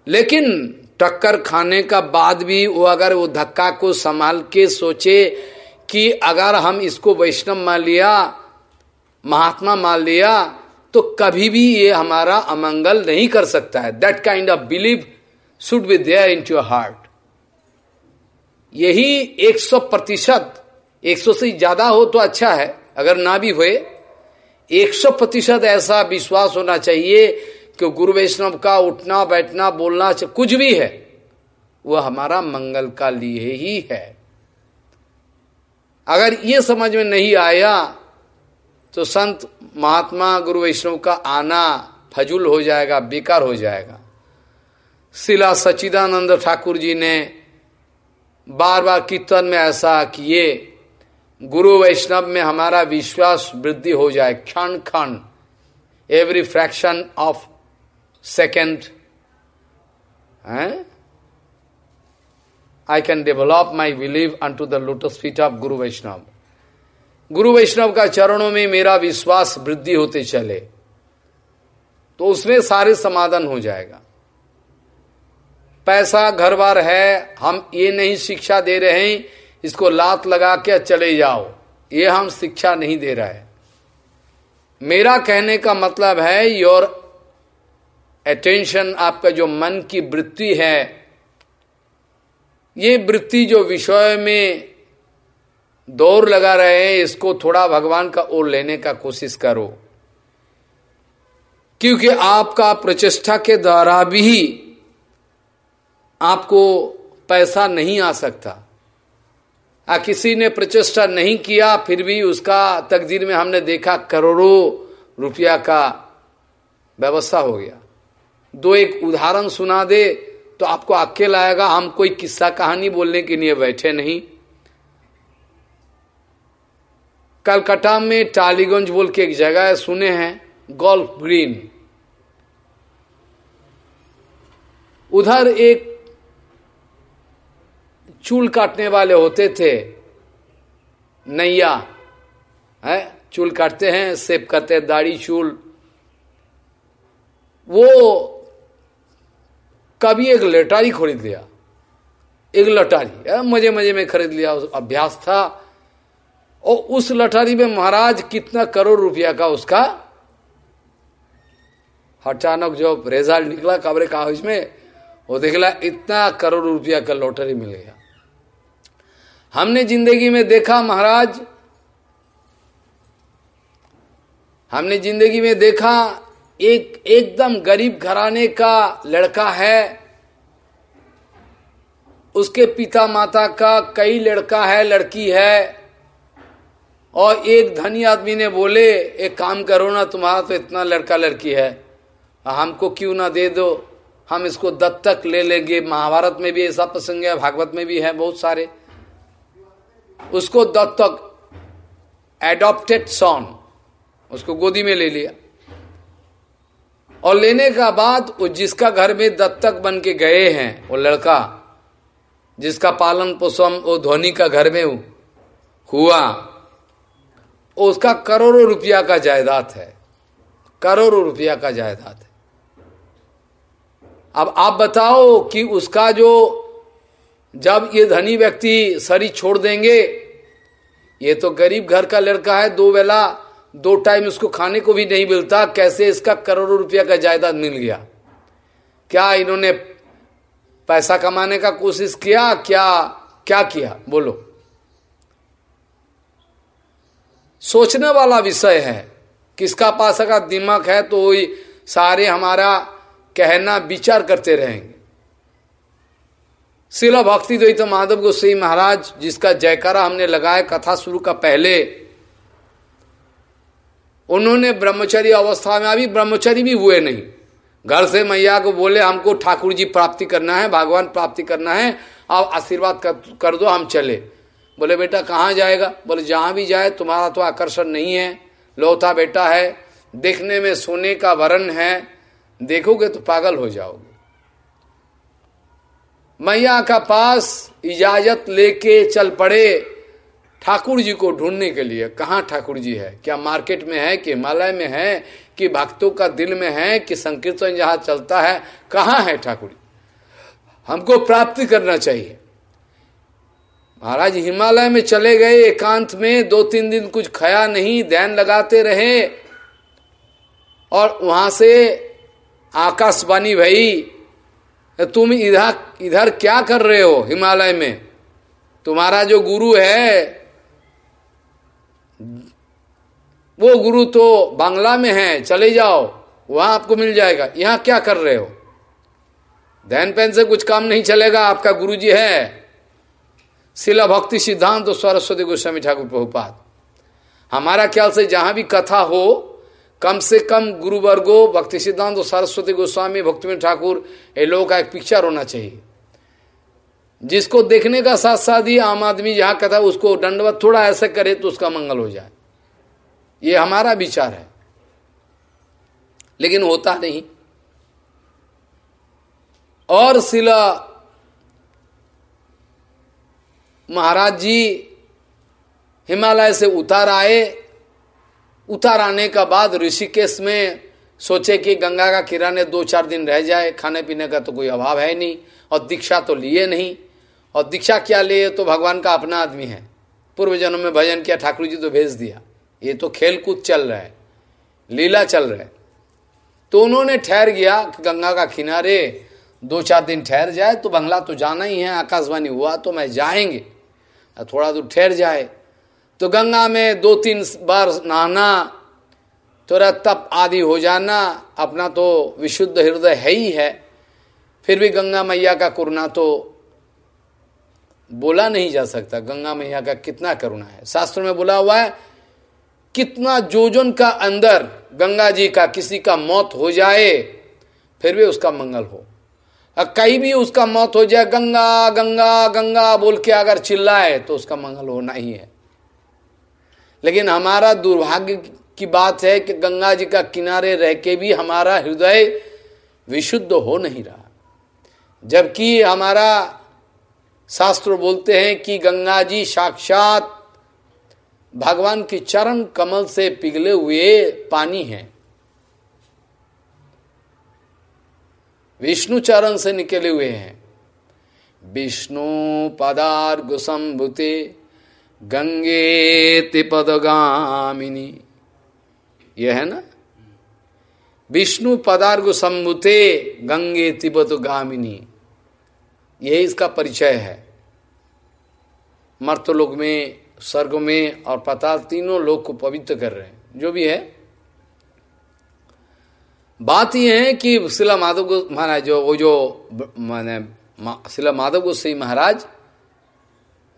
लेकिन टक्कर खाने का बाद भी वो अगर वो धक्का को संभाल के सोचे कि अगर हम इसको वैष्णव मान लिया, महात्मा मान लिया तो कभी भी ये हमारा अमंगल नहीं कर सकता है। That kind of believe should be there in your heart यही 100 प्रतिशत, एक सौ से ज़्यादा हो तो अच्छा है। अगर ना भी हुए 100 प्रतिशत ऐसा विश्वास होना चाहिए कि गुरु वैष्णव का उठना, बैठना, बोलना कुछ भी है, वह हमारा मंगल का लिए ही है। अगर ये समझ में नहीं आया तो संत महात्मा गुरु वैष्णव का आना फजूल हो जाएगा, बेकार हो जाएगा। शिला सच्चिदानंद ठाकुर जी ने बार बार कीर्तन में ऐसा किए, गुरु वैष्णव में हमारा विश्वास वृद्धि हो जाए क्षण क्षण every fraction of second I can develop my believe unto the lotus feet of guru Vaishnav guru वैष्णव का चरणों में मेरा विश्वास वृद्धि होते चले तो उसमें सारे समाधान हो जाएगा। पैसा घर बार है, हम ये नहीं शिक्षा दे रहे हैं, इसको लात लगा के चले जाओ। ये हम शिक्षा नहीं दे रहे। मेरा कहने का मतलब है योर अटेंशन आपका जो मन की वृत्ति है, ये वृत्ति जो विषय में दौड़ लगा रहे हैं, इसको थोड़ा भगवान का ओर लेने का कोशिश करो। क्योंकि आपका प्रचेष्टा के द्वारा भी आपको पैसा नहीं आ सकता। आ, किसी ने प्रचेष्टा नहीं किया, फिर भी उसका तकदीर में हमने देखा करोड़ों रुपया का व्यवस्था हो गया। दो एक उदाहरण सुना दे तो आपको अकेला आएगा, हम कोई किस्सा कहानी बोलने के लिए बैठे नहीं। कलकत्ता में टालीगंज बोल के एक जगह है, सुने हैं, गोल्फ ग्रीन। उधर एक चूल काटने वाले होते थे, नैया, है, चूल काटते हैं सेप करते हैं दाढ़ी चूल। वो कभी एक लटारी खरीद लिया। एक लटारी। मज़े मज़े में खरीद लिया, उस अभ्यास था। और उस लटारी में महाराज कितना करोड़ रुपया का उसका अचानक जो रिज़ल्ट निकला कबरे कागज़ में, वो देखला इतना करोड़ रुपया का लॉटरी मिल गया। हमने ज़िंदगी में देखा महाराज, हमने ज़िंदगी में देखा एक, एकदम गरीब घराने का लड़का है। उसके पिता माता का कई लड़का है, लड़की है। और एक धनी आदमी ने बोले, एक काम करो ना, तुम्हारा तो इतना लड़का लड़की है। हमको क्यों ना दे दो? हम इसको दत्तक ले लेंगे। महाभारत में भी ऐसा प्रसंग है, भागवत में भी है, बहुत सारे। उसको दत्तक एडॉप्टेड सॉन उसको गोदी में ले लिया। और लेने का बाद वो जिसका घर में दत्तक बन के गए हैं, वो लड़का, जिसका पालन पोषण वो धोनी का घर में हुआ उसका करोड़ों रुपया का जायदाद है। करोड़ों रुपया का जायदाद है। अब आप बताओ कि उसका जो, जब ये धनी व्यक्ति शरीर छोड़ देंगे, ये तो गरीब घर का लड़का है, दो वेला दो टाइम उसको खाने को भी नहीं मिलता, कैसे इसका करोड़ों रुपया का जायदाद मिल गया? क्या इन्होंने पैसा कमाने का कोशिश किया? क्या क्या किया? बोलो। सोचने वाला विषय है, किसका पास अगर दिमाग है तो वही सारे हमारा कहना विचार करते रहेंगे। शिला भक्ति द्वैत तो माधव गोसाई महाराज, जिसका जयकारा हमने लगाया कथा शुरू का पहले उन्होंने ब्रह्मचर्य अवस्था में अभी ब्रह्मचर्य भी हुए नहीं। घर से मैया को बोले हमको ठाकुर जी प्राप्ति करना है भगवान प्राप्ति करना है अब आशीर्वाद कर, कर दो हम चले। बोले बेटा कहाँ जाएगा? बोले जहाँ भी जाए तुम्हारा तो आकर्षण नहीं है। लोथा बेटा है देखने में सोने का वरण है। देखोगे तो पागल हो जाओगे। मैया का पास इजाज़त लेके चल पड़े। ठाकुर जी को ढूँढने के लिए, कहा ठाकुर जी है? क्या मार्केट में है कि हिमालय में है कि भक्तों का दिल में है कि संकीर्तन जहाँ चलता है, कहाँ है ठाकुर हमको प्राप्ति करना चाहिए। महाराज, हिमालय में चले गए एकांत में दो तीन दिन कुछ खाया नहीं, ध्यान लगाते रहे और वहाँ से आकाशवाणी भाई तुम इधर इधर क्या कर रहे हो हिमालय में? तुम्हारा जो गुरु है वो गुरु तो बांग्ला में है, चले जाओ, वहाँ आपको मिल जाएगा। यहाँ क्या कर रहे हो? ध्यान पेन से कुछ काम नहीं चलेगा, आपका गुरु जी है। शिला भक्ति सिद्धांत तो सरस्वती गोस्वामी ठाकुर प्रभुपाद। हमारा ख्याल से जहाँ भी कथा हो, कम से कम गुरु वर्गो भक्ति सिद्धांत तो सरस्वती गोस्वामी, भक्ति ठाकुर, ये लोगों का एक पिक्चर होना चाहिए। जिसको देखने का साथ साथ ही आम आदमी जहाँ कथा, उसको दंडवत थोड़ा ऐसा करे तो उसका मंगल हो जाए। ये हमारा विचार है। लेकिन होता नहीं। और शिला महाराज जी हिमालय से उतार आए। उतार आने का बाद ऋषिकेश में सोचे कि गंगा का किराने दो चार दिन रह जाए, खाने पीने का तो कोई अभाव है नहीं, और दीक्षा तो लिए नहीं। और दीक्षा क्या लिए? तो भगवान का अपना आदमी है। पूर्व जन्म में भजन किया, ठाकुर जी तो भेज दिया। ये तो खेल कूद चल रहा है, लीला चल रहा है। तो उन्होंने ठहर गया गंगा का किनारे, दो चार दिन ठहर जाए तो बंगला तो जाना ही है, आकाशवाणी हुआ तो मैं जाएँगे। थोड़ा दूर ठहर जाए। तो गंगा में दो तीन बार नहाना, थोड़ा तप आदि हो जाना, अपना तो विशुद्ध हृदय है ही है। फिर भी गंगा मैया का करुणा तो बोला नहीं जा सकता। गंगा मैया का कितना करुणा है। शास्त्र में बोला हुआ है कितना जोजन का अंदर गंगा जी का किसी का मौत हो जाए, फिर भी उसका मंगल हो। और कहीं भी उसका मौत हो जाए, गंगा गंगा गंगा बोल के अगर चिल्लाए तो उसका मंगल होना ही है। लेकिन हमारा दुर्भाग्य की बात है कि गंगा जी का किनारे रह के भी हमारा हृदय विशुद्ध हो नहीं रहा। जबकि हमारा शास्त्र बोलते हैं कि गंगा जी साक्षात भगवान की चरण कमल से पिघले हुए पानी है। विष्णु चरण से निकले हुए हैं। विष्णु पदार गुसंभुते गंगे तिपदगामिनी। यह है ना? विष्णु पदार्घ सम्मुते गंगे तिब्बत गामिनी यही इसका परिचय है। मर्तलोक में स्वर्ग में और पताल तीनों लोग को पवित्र कर रहे हैं। जो भी है। बात यह है कि शिला माधव महाराज, जो वो जो माने शिला माधव गोसाई महाराज,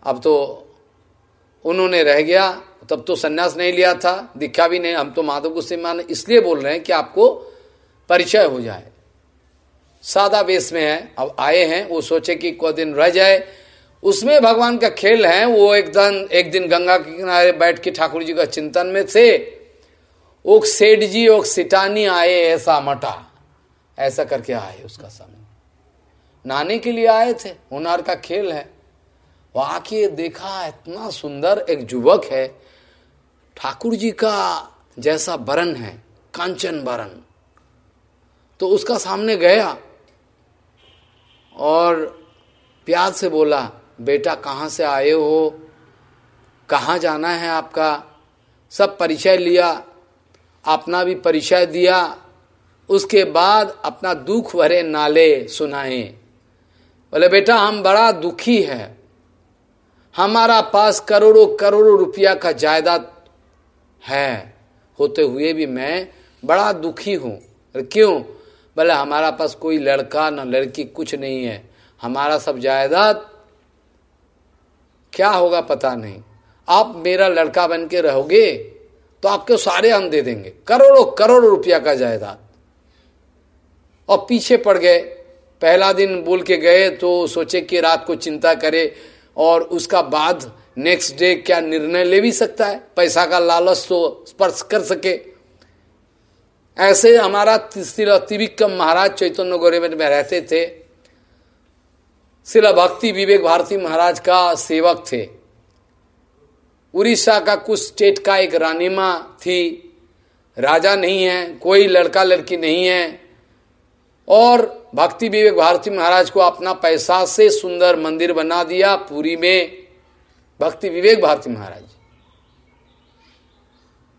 अब तो उन्होंने रह गया, तब तो सन्यास नहीं लिया था, दिखा भी नहीं, हम तो माधव गोसाई महाराज इसलिए बोल रहे हैं कि आपको परिचय हो जाए। सादा वेश में है, अब आए हैं, वो सोचे कि को दिन रह जाए उसमें भगवान का खेल है, वो एक दिन एक दिन गंगा के किनारे बैठ के ठाकुर जी का चिंतन में थे। ओक सेठ जी, ओक सिटानी आए, ऐसा मटा। ऐसा करके आए उसका समय। नाने के लिए आए थे, हुनार का खेल है। वो आके देखा, इतना सुंदर एक युवक है। ठाकुर जी का जैसा बरन है, कांचन बरन। तो उसका सामने गया और प्यार से बोला बेटा कहाँ से आए हो? कहाँ जाना है आपका? सब परिचय लिया, अपना भी परिचय दिया, उसके बाद अपना दुख भरे नाले सुनाए। बोले, बेटा, हम बड़ा दुखी है। हमारा पास करोड़ों करोड़ों रुपया का जायदाद है। होते हुए भी मैं बड़ा दुखी हूँ। क्यों? बोले, हमारा पास कोई लड़का न लड़की कुछ नहीं है। हमारा सब जायदाद क्या होगा पता नहीं। आप मेरा लड़का बन के रहोगे तो आपके सारे हम दे देंगे। करोड़ों करोड़ों रुपया का जायदाद। और पीछे पड़ गए। पहला दिन बोल के गए तो सोचे कि रात को चिंता करे और उसका बाद नेक्स्ट डे क्या निर्णय ले भी सकता है? पैसा का लालच तो स्पर्श कर सके। ऐसे हमारा त्रिविक्रम महाराज चैतन्य गौरे में रहते थे। शिला भक्ति विवेक भारती महाराज का सेवक थे। उड़ीसा का कुछ स्टेट का एक रानीमा थी। राजा नहीं है, कोई लड़का लड़की नहीं है। और भक्ति विवेक भारती महाराज को अपना पैसा से सुंदर मंदिर बना दिया पूरी में भक्ति विवेक भारती महाराज।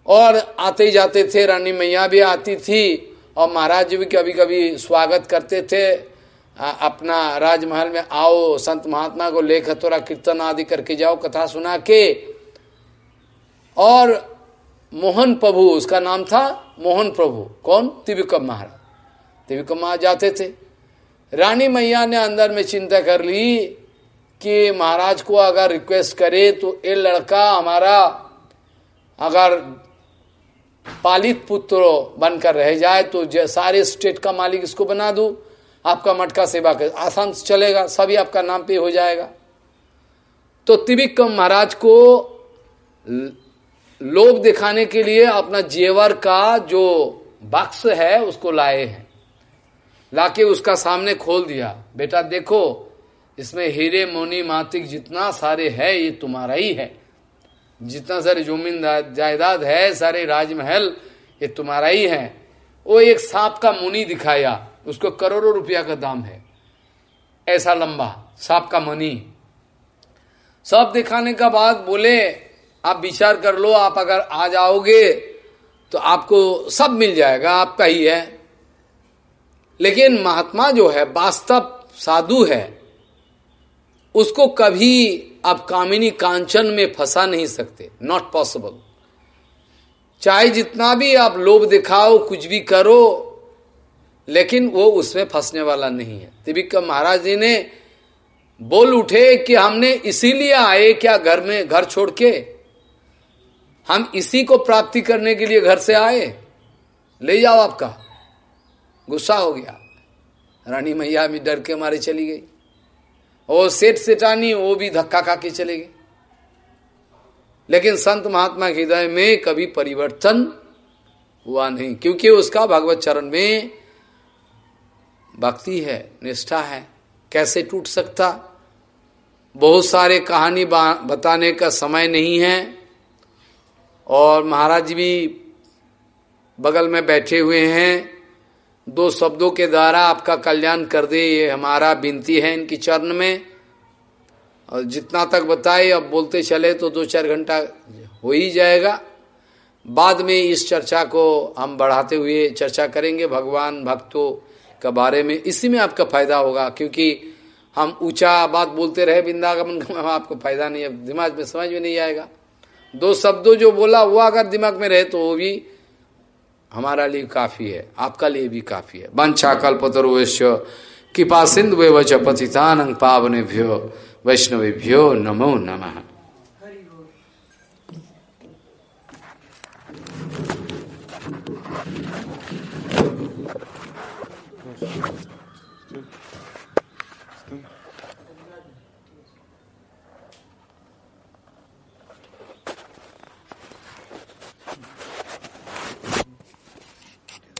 और आते ही जाते थे, रानी मैया भी आती थी और महाराज जी भी कभी कभी स्वागत करते थे। अपना राजमहल में आओ, संत महात्मा को लेकर थोड़ा कीर्तन आदि करके जाओ, कथा सुना के। और मोहन प्रभु, उसका नाम था मोहन प्रभु। कौन? त्रिविक्रम महाराज। त्रिविक्रम महाराज जाते थे। रानी मैया ने अंदर में चिंता कर ली कि महाराज को अगर रिक्वेस्ट करे तो ये लड़का हमारा अगर पालित पुत्र बनकर रह जाए तो सारे स्टेट का मालिक इसको बना दू। आपका मटका सेवा कर, आसान चलेगा, सभी आपका नाम पे हो जाएगा। तो त्रिविक्रम महाराज को लोग दिखाने के लिए अपना जेवर का जो बक्स है, उसको लाए हैं। लाके उसका सामने खोल दिया। बेटा, देखो, इसमें हीरे, मोनी, मातिक जितना सारे है, ये तुम्हारा ही है। जितना सारे ज़मीन जायदाद है, सारे राजमहल, ये तुम्हारा ही है। वो एक सांप का मुनि दिखाया। उसको करोड़ों रुपया का दाम है। ऐसा लंबा, सांप का मनी। सब दिखाने का बाद बोले, आप विचार कर लो, आप अगर आ जाओगे तो आपको सब मिल जाएगा, आपका ही है। लेकिन महात्मा जो है, वास्तव साधु है, उसको कभी आप कामिनी कांचन में फंसा नहीं सकते। नॉट पॉसिबल चाहे जितना भी आप लोभ दिखाओ, कुछ भी करो लेकिन वो उसमें फंसने वाला नहीं है। त्रिविक्रम महाराज जी ने बोल उठे कि हमने इसीलिए आए क्या घर में घर छोड़ के? हम इसी को प्राप्ति करने के लिए घर से आए। ले जाओ आपका। गुस्सा हो गया। रानी मैया भी डर के मारे चली गई। और सेठ सेठानी वो भी धक्का खा के चले गए। लेकिन संत महात्मा के हृदय में कभी परिवर्तन हुआ नहीं, क्योंकि उसका भगवत चरण में भक्ति है, निष्ठा है, कैसे टूट सकता? बहुत सारे कहानी बताने का समय नहीं है। और महाराज भी बगल में बैठे हुए हैं। दो शब्दों के द्वारा आपका कल्याण कर दे, ये हमारा विनती है इनकी चरण में। और जितना तक बताए, अब बोलते चले तो दो चार घंटा हो ही जाएगा। बाद में इस चर्चा को हम बढ़ाते हुए चर्चा करेंगे। भगवान भक्तों का बारे में, इसी में आपका फ़ायदा होगा, क्योंकि हम ऊँचा बात बोलते रहे वृंदागमन का आपको फ़ायदा नहीं है दिमाग में समझ में नहीं आएगा दो शब्दों जो बोला, वो अगर दिमाग में रहे तो वो भी हमारा लिए काफ़ी है, आपका लिए भी काफ़ी है वंशा कल्पतरुवश्य कृपा सिंधु वच पतितान पावनेभ्यो, वैष्णवेभ्यो नमो नमः Good.